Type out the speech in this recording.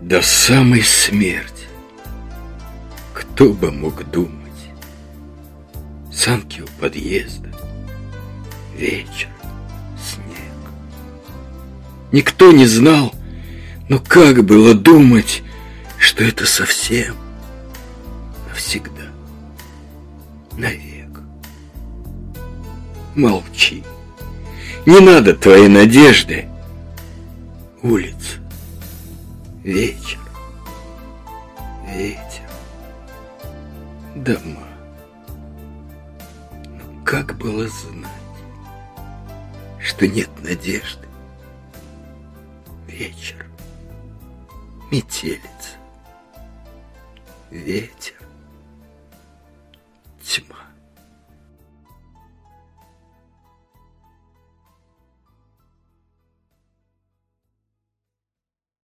до самой смерти. Кто бы мог думать? Санки у подъезда, вечер, снег. Никто не знал, но как было думать, что это совсем навсегда, навек. Молчи, не надо твоей надежды. Улица, вечер, ветер, дома. Но как было знать, что нет надежды? Вечер, метелица, ветер, тьма.